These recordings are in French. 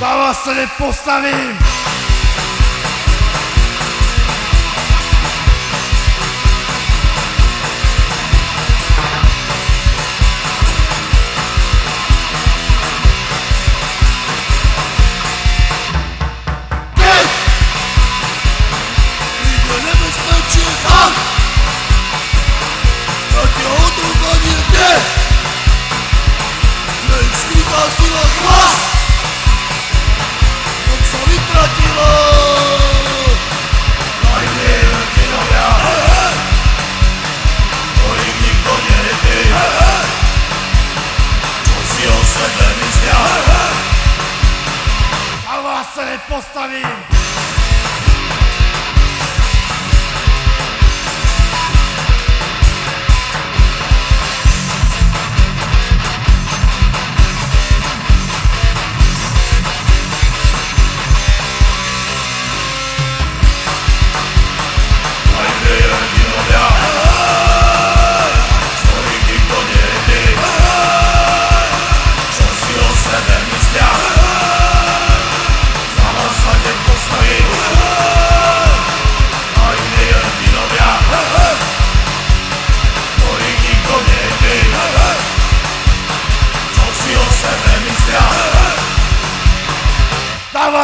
Zaraz se nepostavím! alla vostra del postamento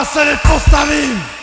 va a ser